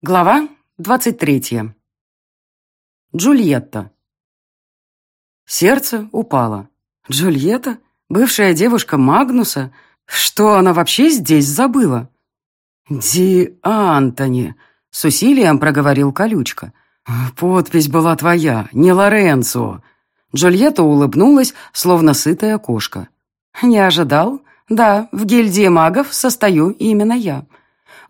Глава двадцать третья. Джульетта. Сердце упало. Джульетта? Бывшая девушка Магнуса? Что она вообще здесь забыла? «Ди Антони», — с усилием проговорил колючка. «Подпись была твоя, не Лоренцо». Джульетта улыбнулась, словно сытая кошка. «Не ожидал? Да, в гильдии магов состою именно я».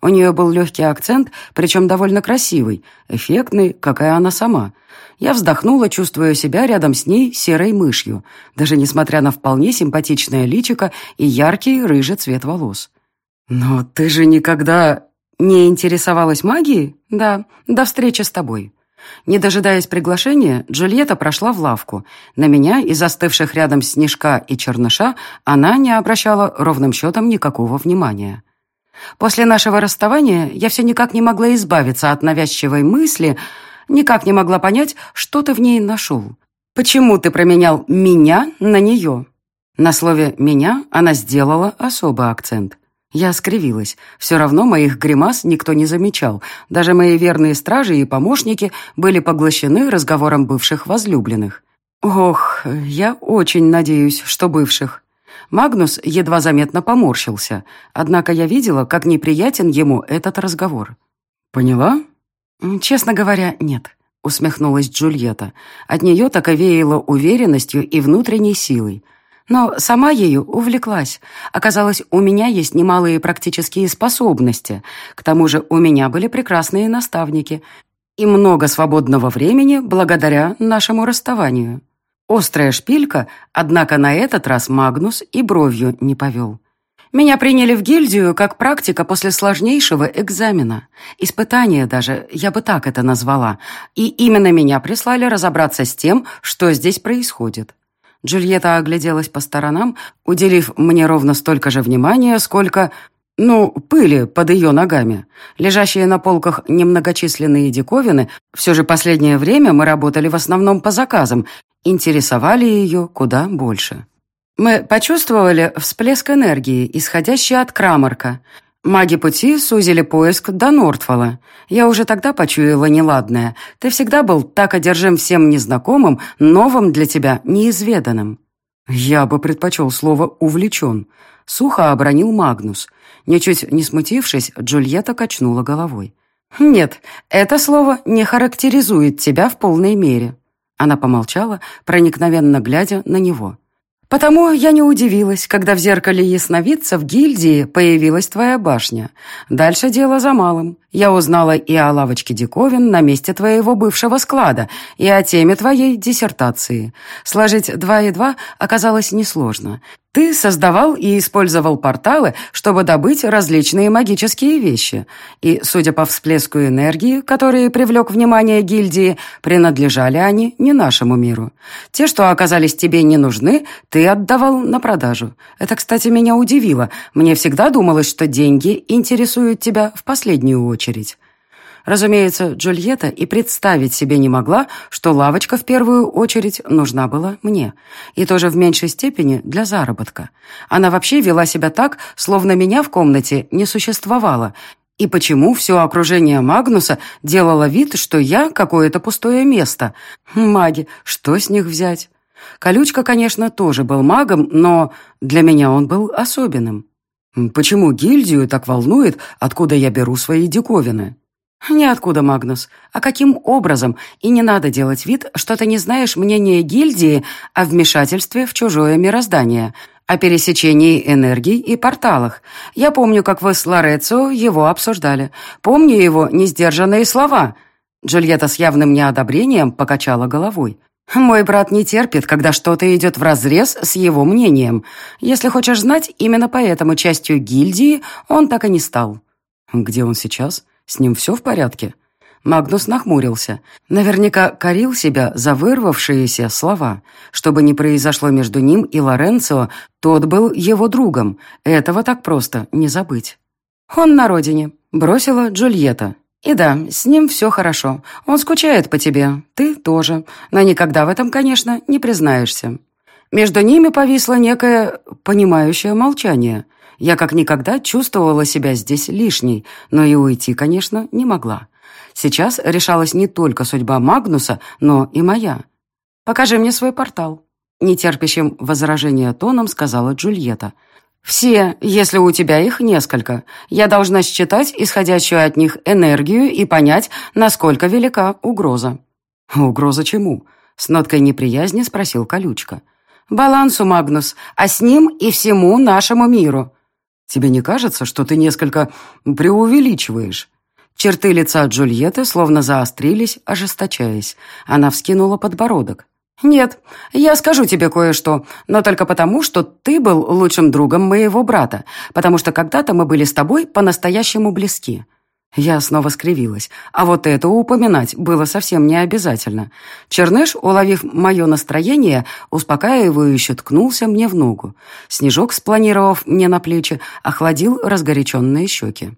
У нее был легкий акцент, причем довольно красивый, эффектный, какая она сама. Я вздохнула, чувствуя себя рядом с ней серой мышью, даже несмотря на вполне симпатичное личико и яркий рыжий цвет волос. «Но ты же никогда не интересовалась магией?» «Да, до встречи с тобой». Не дожидаясь приглашения, Джульетта прошла в лавку. На меня и застывших рядом Снежка и Черныша она не обращала ровным счетом никакого внимания. После нашего расставания я все никак не могла избавиться от навязчивой мысли, никак не могла понять, что ты в ней нашел. Почему ты променял меня на нее? На слове «меня» она сделала особый акцент. Я скривилась. Все равно моих гримас никто не замечал. Даже мои верные стражи и помощники были поглощены разговором бывших возлюбленных. Ох, я очень надеюсь, что бывших. Магнус едва заметно поморщился, однако я видела, как неприятен ему этот разговор. «Поняла?» «Честно говоря, нет», — усмехнулась Джульетта. От нее так и веяло уверенностью и внутренней силой. Но сама ею увлеклась. Оказалось, у меня есть немалые практические способности. К тому же у меня были прекрасные наставники. И много свободного времени благодаря нашему расставанию. Острая шпилька, однако на этот раз Магнус и бровью не повел. Меня приняли в гильдию как практика после сложнейшего экзамена. Испытание даже, я бы так это назвала. И именно меня прислали разобраться с тем, что здесь происходит. Джульетта огляделась по сторонам, уделив мне ровно столько же внимания, сколько... Ну, пыли под ее ногами. Лежащие на полках немногочисленные диковины, все же последнее время мы работали в основном по заказам, интересовали ее куда больше. Мы почувствовали всплеск энергии, исходящий от Крамарка. Маги пути сузили поиск до Нортфола. Я уже тогда почуяла неладное. Ты всегда был так одержим всем незнакомым, новым для тебя, неизведанным. Я бы предпочел слово «увлечен», — сухо обронил Магнус. Ничуть не смутившись, Джульетта качнула головой. «Нет, это слово не характеризует тебя в полной мере. Она помолчала, проникновенно глядя на него. «Потому я не удивилась, когда в зеркале ясновидца в гильдии появилась твоя башня. Дальше дело за малым. Я узнала и о лавочке диковин на месте твоего бывшего склада, и о теме твоей диссертации. Сложить два и два оказалось несложно. Ты создавал и использовал порталы, чтобы добыть различные магические вещи. И, судя по всплеску энергии, который привлек внимание гильдии, принадлежали они не нашему миру. Те, что оказались тебе не нужны, ты отдавал на продажу. Это, кстати, меня удивило. Мне всегда думалось, что деньги интересуют тебя в последнюю очередь. Разумеется, Джульетта и представить себе не могла, что лавочка в первую очередь нужна была мне. И тоже в меньшей степени для заработка. Она вообще вела себя так, словно меня в комнате не существовало. И почему все окружение Магнуса делало вид, что я какое-то пустое место? Маги, что с них взять? Колючка, конечно, тоже был магом, но для меня он был особенным. Почему гильдию так волнует, откуда я беру свои диковины? «Ниоткуда, Магнус. А каким образом? И не надо делать вид, что ты не знаешь мнения гильдии о вмешательстве в чужое мироздание, о пересечении энергий и порталах. Я помню, как вы с Лорецо его обсуждали. Помню его несдержанные слова». Джульетта с явным неодобрением покачала головой. «Мой брат не терпит, когда что-то идет вразрез с его мнением. Если хочешь знать, именно поэтому частью гильдии он так и не стал». «Где он сейчас?» С ним все в порядке?» Магнус нахмурился. Наверняка корил себя за вырвавшиеся слова. Чтобы не произошло между ним и Лоренцо, тот был его другом. Этого так просто не забыть. «Он на родине», — бросила Джульетта. «И да, с ним все хорошо. Он скучает по тебе. Ты тоже. Но никогда в этом, конечно, не признаешься». Между ними повисло некое понимающее молчание — я как никогда чувствовала себя здесь лишней, но и уйти, конечно, не могла. Сейчас решалась не только судьба Магнуса, но и моя. «Покажи мне свой портал», — нетерпящим возражения тоном сказала Джульетта. «Все, если у тебя их несколько. Я должна считать исходящую от них энергию и понять, насколько велика угроза». «Угроза чему?» — с ноткой неприязни спросил Колючка. «Балансу, Магнус, а с ним и всему нашему миру». «Тебе не кажется, что ты несколько преувеличиваешь?» Черты лица Джульетты словно заострились, ожесточаясь. Она вскинула подбородок. «Нет, я скажу тебе кое-что, но только потому, что ты был лучшим другом моего брата, потому что когда-то мы были с тобой по-настоящему близки». Я снова скривилась, а вот это упоминать было совсем не обязательно. Черныш, уловив мое настроение, успокаивающе ткнулся мне в ногу. Снежок, спланировав мне на плечи, охладил разгоряченные щеки.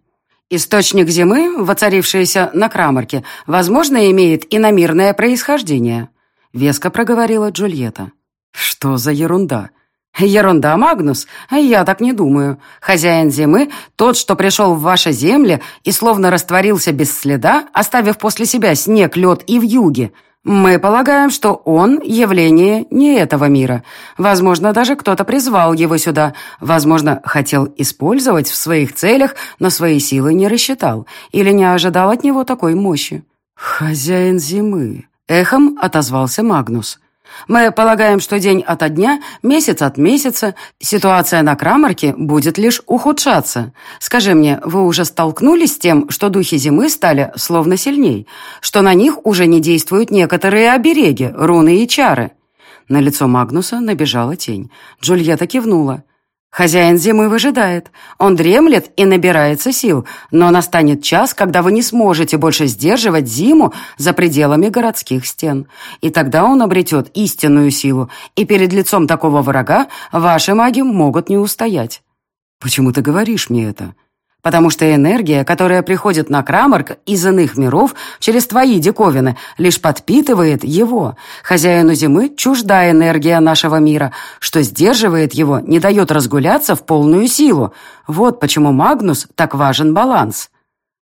Источник зимы, воцарившийся на Крамарке, возможно, имеет иномирное происхождение. — веско проговорила Джульетта. «Что за ерунда?» «Ерунда, Магнус? Я так не думаю. Хозяин зимы — тот, что пришел в ваши земли и словно растворился без следа, оставив после себя снег, лед и вьюги. Мы полагаем, что он — явление не этого мира. Возможно, даже кто-то призвал его сюда. Возможно, хотел использовать в своих целях, но свои силы не рассчитал или не ожидал от него такой мощи». «Хозяин зимы», Эхом отозвался Магнус. «Мы полагаем, что день ото дня, месяц от месяца, ситуация на Крамарке будет лишь ухудшаться. Скажи мне, вы уже столкнулись с тем, что духи зимы стали словно сильней, что на них уже не действуют некоторые обереги, руны и чары?» На лицо Магнуса набежала тень. Джульетта кивнула. Хозяин зимы выжидает. Он дремлет и набирается сил, но настанет час, когда вы не сможете больше сдерживать зиму за пределами городских стен. И тогда он обретет истинную силу, и перед лицом такого врага ваши маги могут не устоять. «Почему ты говоришь мне это?» Потому что энергия, которая приходит на Крамарк из иных миров через твои диковины, лишь подпитывает его. Хозяину зимы чужда энергия нашего мира, что сдерживает его, не дает разгуляться в полную силу. Вот почему Магнус так важен баланс.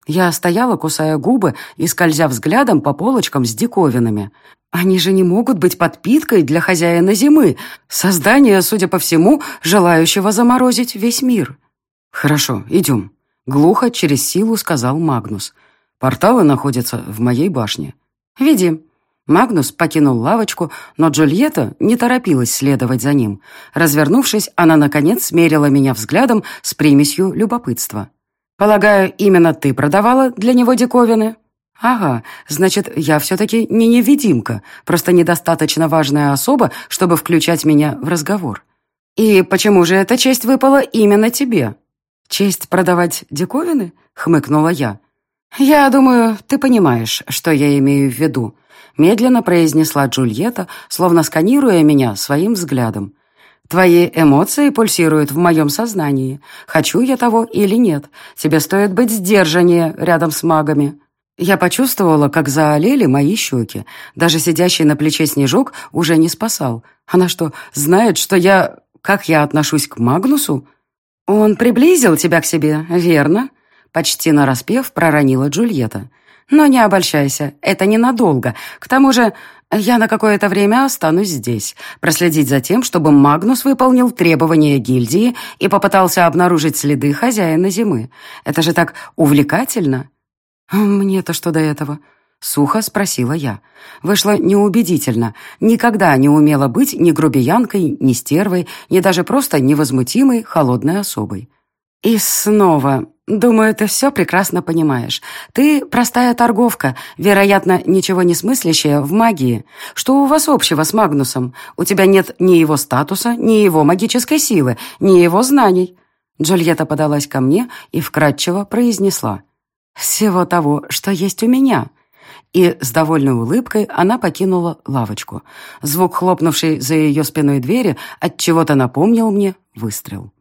Я стояла, кусая губы и скользя взглядом по полочкам с диковинами. Они же не могут быть подпиткой для хозяина зимы, создания, судя по всему, желающего заморозить весь мир. «Хорошо, идем», — глухо через силу сказал Магнус. «Порталы находятся в моей башне». «Веди». Магнус покинул лавочку, но Джульетта не торопилась следовать за ним. Развернувшись, она, наконец, смерила меня взглядом с примесью любопытства. «Полагаю, именно ты продавала для него диковины?» «Ага, значит, я все-таки не невидимка, просто недостаточно важная особа, чтобы включать меня в разговор». «И почему же эта честь выпала именно тебе?» «Честь продавать диковины?» — хмыкнула я. «Я думаю, ты понимаешь, что я имею в виду», — медленно произнесла Джульетта, словно сканируя меня своим взглядом. «Твои эмоции пульсируют в моем сознании. Хочу я того или нет. Тебе стоит быть сдержаннее рядом с магами». Я почувствовала, как заолели мои щеки. Даже сидящий на плече снежок уже не спасал. Она что, знает, что я... Как я отношусь к Магнусу? «Он приблизил тебя к себе, верно?» Почти нараспев проронила Джульетта. «Но не обольщайся, это ненадолго. К тому же я на какое-то время останусь здесь, проследить за тем, чтобы Магнус выполнил требования гильдии и попытался обнаружить следы хозяина зимы. Это же так увлекательно!» «Мне-то что до этого?» Сухо спросила я. Вышла неубедительно. Никогда не умела быть ни грубиянкой, ни стервой, ни даже просто невозмутимой, холодной особой. И снова, думаю, ты все прекрасно понимаешь. Ты простая торговка, вероятно, ничего не смыслящая в магии. Что у вас общего с Магнусом? У тебя нет ни его статуса, ни его магической силы, ни его знаний. Джульетта подалась ко мне и вкратчиво произнесла. «Всего того, что есть у меня». И с довольной улыбкой она покинула лавочку. Звук хлопнувшей за ее спиной двери от чего то напомнил мне выстрел.